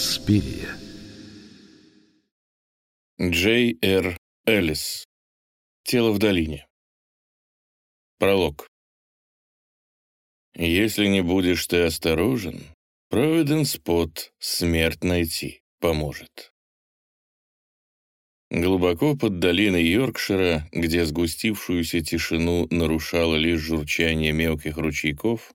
Инспирия. Джей Р. Эллис. Тело в долине. Пролог. Если не будешь ты осторожен, Провиденс Пот смерть найти поможет. Глубоко под долиной Йоркшира, где сгустившуюся тишину нарушало лишь журчание мелких ручейков,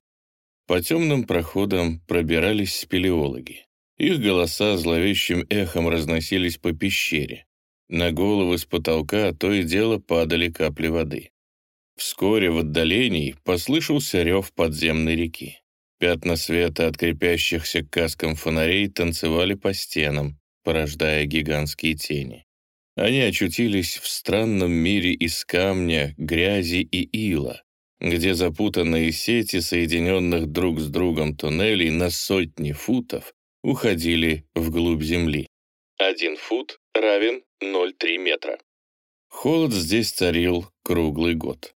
по темным проходам пробирались спелеологи. Их голоса зловещим эхом разносились по пещере. На головы с потолка то и дело падали капли воды. Вскоре в отдалении послышался рев подземной реки. Пятна света от крепящихся к каскам фонарей танцевали по стенам, порождая гигантские тени. Они очутились в странном мире из камня, грязи и ила, где запутанные сети, соединенных друг с другом туннелей на сотни футов, уходили вглубь земли. Один фут равен 0,3 метра. Холод здесь царил круглый год.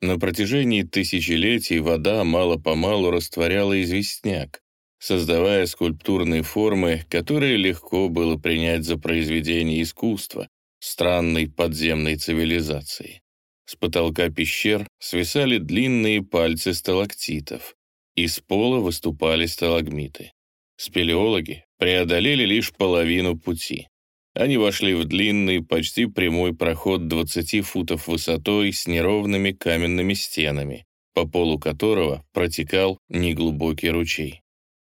На протяжении тысячелетий вода мало-помалу растворяла известняк, создавая скульптурные формы, которые легко было принять за произведение искусства, странной подземной цивилизации. С потолка пещер свисали длинные пальцы сталактитов, из пола выступали сталагмиты. Спелеологи преодолели лишь половину пути. Они вошли в длинный, почти прямой проход 20 футов высотой с неровными каменными стенами, по полу которого протекал неглубокий ручей.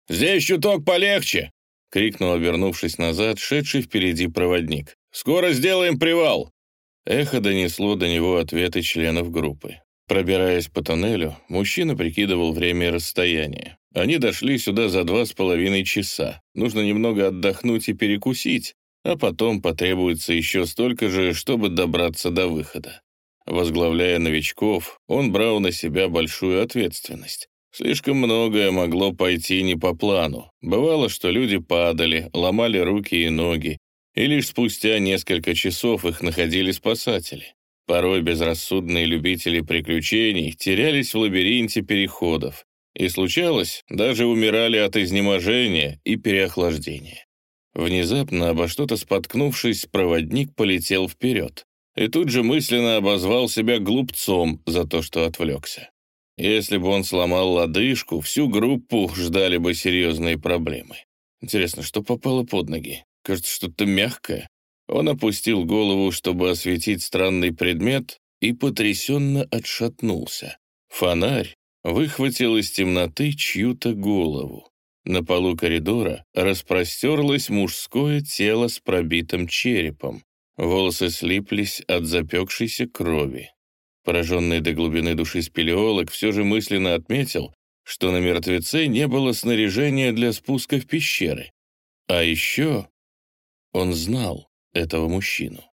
«Здесь чуток полегче!» — крикнул, обернувшись назад, шедший впереди проводник. «Скоро сделаем привал!» Эхо донесло до него ответы членов группы. Пробираясь по тоннелю, мужчина прикидывал время и расстояние. Они дошли сюда за два с половиной часа. Нужно немного отдохнуть и перекусить, а потом потребуется еще столько же, чтобы добраться до выхода. Возглавляя новичков, он брал на себя большую ответственность. Слишком многое могло пойти не по плану. Бывало, что люди падали, ломали руки и ноги, и лишь спустя несколько часов их находили спасатели. Порой безрассудные любители приключений терялись в лабиринте переходов, и случалось, даже умирали от изнеможения и переохлаждения. Внезапно, обо что-то споткнувшись, проводник полетел вперед и тут же мысленно обозвал себя глупцом за то, что отвлекся. Если бы он сломал лодыжку, всю группу ждали бы серьезные проблемы. Интересно, что попало под ноги? Кажется, что-то мягкое. Он опустил голову, чтобы осветить странный предмет, и потрясенно отшатнулся. Фонарь выхватил из темноты чью-то голову. На полу коридора распростерлось мужское тело с пробитым черепом. Волосы слиплись от запекшейся крови. Пораженный до глубины души спелеолог все же мысленно отметил, что на мертвеце не было снаряжения для спуска в пещеры. А еще он знал этого мужчину.